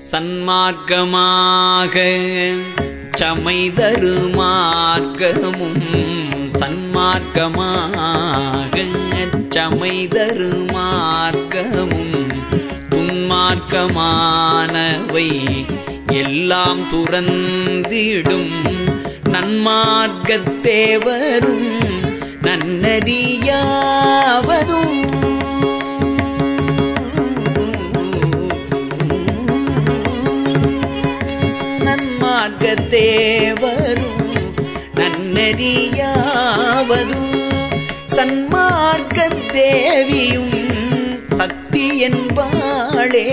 சன்மார்க்கமாக சமைதரு மார்க்கமும் சன்மார்க்கமாக சமைதரு மார்க்கமும் துன்மார்க்கமானவை எல்லாம் துறந்திடும் நன்மார்க்கத்தேவரும் நன்னறியாவதும் நன்மார்க்கத்தேவரும் நன்னறியாவதும் சன்மார்க்கத் தேவியும் சக்தி என்பாளே